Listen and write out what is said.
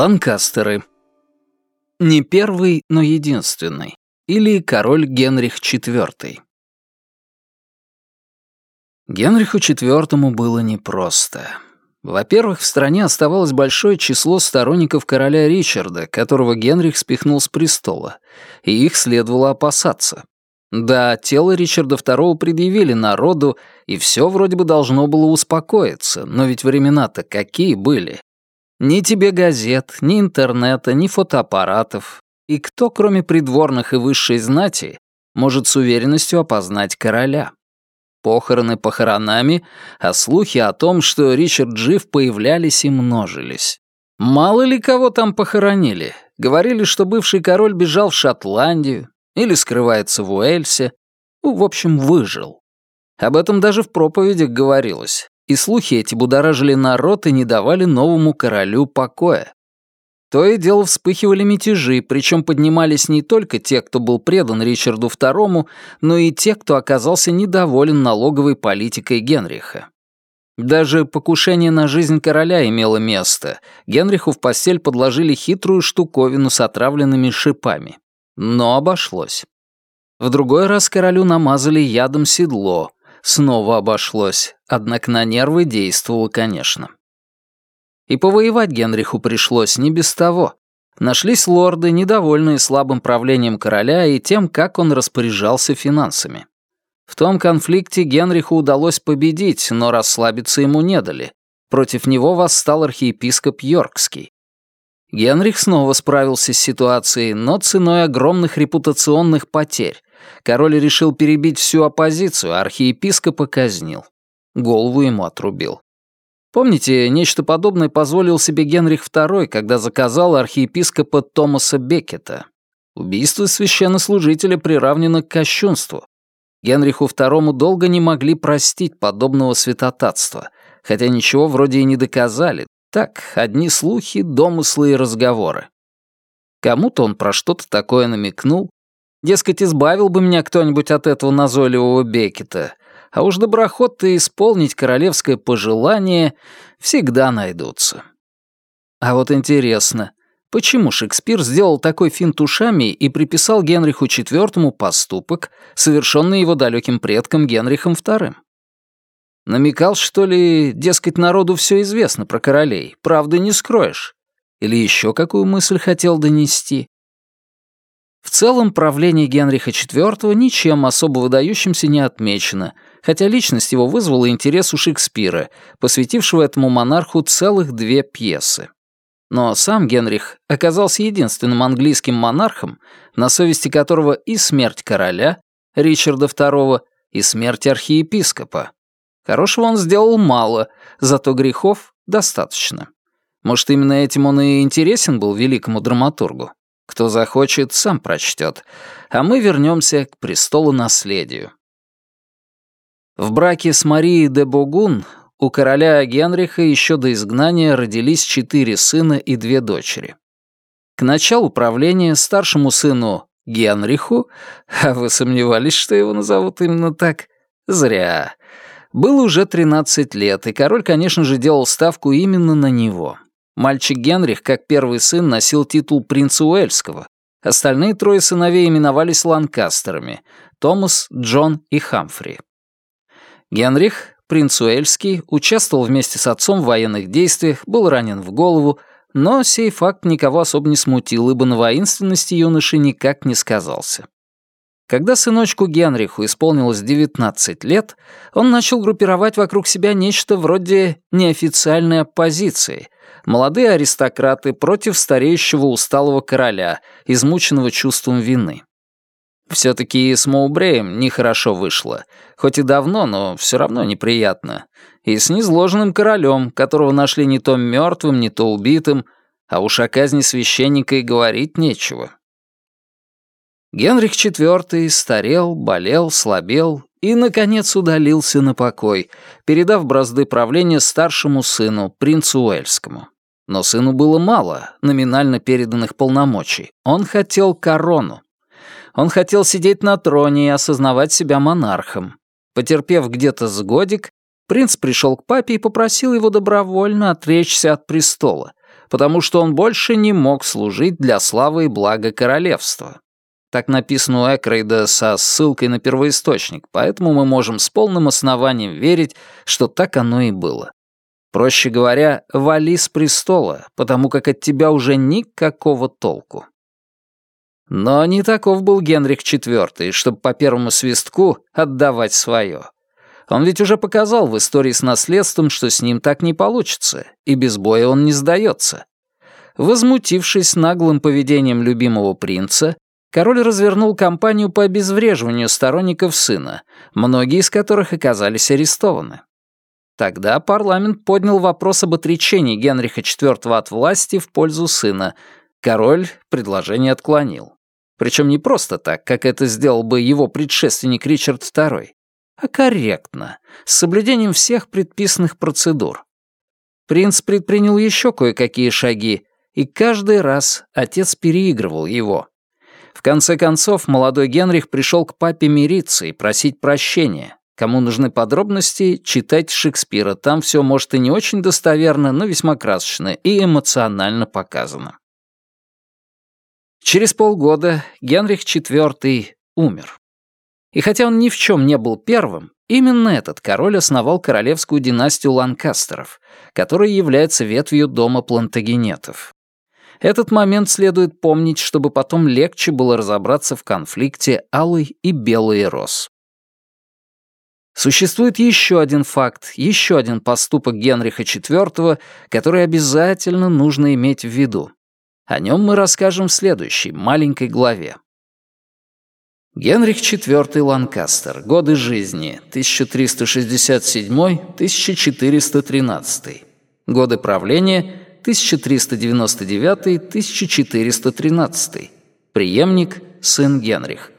Ланкастеры. Не первый, но единственный. Или король Генрих IV. Генриху IV было непросто. Во-первых, в стране оставалось большое число сторонников короля Ричарда, которого Генрих спихнул с престола, и их следовало опасаться. Да, тело Ричарда II предъявили народу, и все вроде бы должно было успокоиться, но ведь времена-то какие были. Ни тебе газет, ни интернета, ни фотоаппаратов. И кто, кроме придворных и высшей знати, может с уверенностью опознать короля? Похороны похоронами, а слухи о том, что Ричард жив, появлялись и множились. Мало ли кого там похоронили. Говорили, что бывший король бежал в Шотландию или скрывается в Уэльсе. Ну, в общем, выжил. Об этом даже в проповедях говорилось и слухи эти будоражили народ и не давали новому королю покоя. То и дело вспыхивали мятежи, причем поднимались не только те, кто был предан Ричарду II, но и те, кто оказался недоволен налоговой политикой Генриха. Даже покушение на жизнь короля имело место. Генриху в постель подложили хитрую штуковину с отравленными шипами. Но обошлось. В другой раз королю намазали ядом седло, Снова обошлось, однако на нервы действовало, конечно. И повоевать Генриху пришлось не без того. Нашлись лорды, недовольные слабым правлением короля и тем, как он распоряжался финансами. В том конфликте Генриху удалось победить, но расслабиться ему не дали. Против него восстал архиепископ Йоркский. Генрих снова справился с ситуацией, но ценой огромных репутационных потерь, Король решил перебить всю оппозицию, а архиепископа казнил. Голову ему отрубил. Помните, нечто подобное позволил себе Генрих II, когда заказал архиепископа Томаса Беккета. Убийство священнослужителя приравнено к кощунству. Генриху II долго не могли простить подобного святотатства, хотя ничего вроде и не доказали. Так, одни слухи, домыслы и разговоры. Кому-то он про что-то такое намекнул, Дескать, избавил бы меня кто-нибудь от этого назойливого Бекета. А уж доброход-то исполнить королевское пожелание всегда найдутся. А вот интересно, почему Шекспир сделал такой финт ушами и приписал Генриху IV поступок, совершенный его далеким предком Генрихом II? Намекал, что ли, дескать, народу все известно про королей, правды не скроешь? Или еще какую мысль хотел донести? Целом, правление Генриха IV ничем особо выдающимся не отмечено, хотя личность его вызвала интерес у Шекспира, посвятившего этому монарху целых две пьесы. Но сам Генрих оказался единственным английским монархом, на совести которого и смерть короля, Ричарда II, и смерть архиепископа. Хорошего он сделал мало, зато грехов достаточно. Может, именно этим он и интересен был великому драматургу. Кто захочет, сам прочтет. А мы вернемся к престолу наследию. В браке с Марией де Богун у короля Генриха еще до изгнания родились четыре сына и две дочери. К началу правления старшему сыну Генриху, а вы сомневались, что его назовут именно так? Зря. Было уже 13 лет, и король, конечно же, делал ставку именно на него. Мальчик Генрих, как первый сын, носил титул принца Уэльского. Остальные трое сыновей именовались Ланкастерами — Томас, Джон и Хамфри. Генрих, принц Уэльский, участвовал вместе с отцом в военных действиях, был ранен в голову, но сей факт никого особо не смутил, ибо на воинственности юноши никак не сказался. Когда сыночку Генриху исполнилось 19 лет, он начал группировать вокруг себя нечто вроде неофициальной оппозиции — молодые аристократы против стареющего усталого короля, измученного чувством вины. Все-таки с Моубреем нехорошо вышло. Хоть и давно, но все равно неприятно. И с незложенным королем, которого нашли не то мертвым, не то убитым, а уж о казни священника и говорить нечего. Генрих IV старел, болел, слабел и, наконец, удалился на покой, передав бразды правления старшему сыну, принцу Уэльскому. Но сыну было мало номинально переданных полномочий. Он хотел корону. Он хотел сидеть на троне и осознавать себя монархом. Потерпев где-то с годик, принц пришел к папе и попросил его добровольно отречься от престола, потому что он больше не мог служить для славы и блага королевства. Так написано у Экрейда со ссылкой на первоисточник, поэтому мы можем с полным основанием верить, что так оно и было. Проще говоря, вали с престола, потому как от тебя уже никакого толку. Но не таков был Генрих IV, чтобы по первому свистку отдавать свое. Он ведь уже показал в истории с наследством, что с ним так не получится, и без боя он не сдается. Возмутившись наглым поведением любимого принца, король развернул кампанию по обезвреживанию сторонников сына, многие из которых оказались арестованы. Тогда парламент поднял вопрос об отречении Генриха IV от власти в пользу сына. Король предложение отклонил. Причем не просто так, как это сделал бы его предшественник Ричард II, а корректно, с соблюдением всех предписанных процедур. Принц предпринял еще кое-какие шаги, и каждый раз отец переигрывал его. В конце концов, молодой Генрих пришел к папе мириться и просить прощения. Кому нужны подробности, читайте Шекспира, там все может и не очень достоверно, но весьма красочно и эмоционально показано. Через полгода Генрих IV умер. И хотя он ни в чем не был первым, именно этот король основал королевскую династию Ланкастеров, которая является ветвью дома плантагенетов. Этот момент следует помнить, чтобы потом легче было разобраться в конфликте алый и белый роз. Существует еще один факт, еще один поступок Генриха IV, который обязательно нужно иметь в виду. О нем мы расскажем в следующей маленькой главе. Генрих IV Ланкастер. Годы жизни 1367-1413. Годы правления 1399-1413. Приемник, сын Генрих.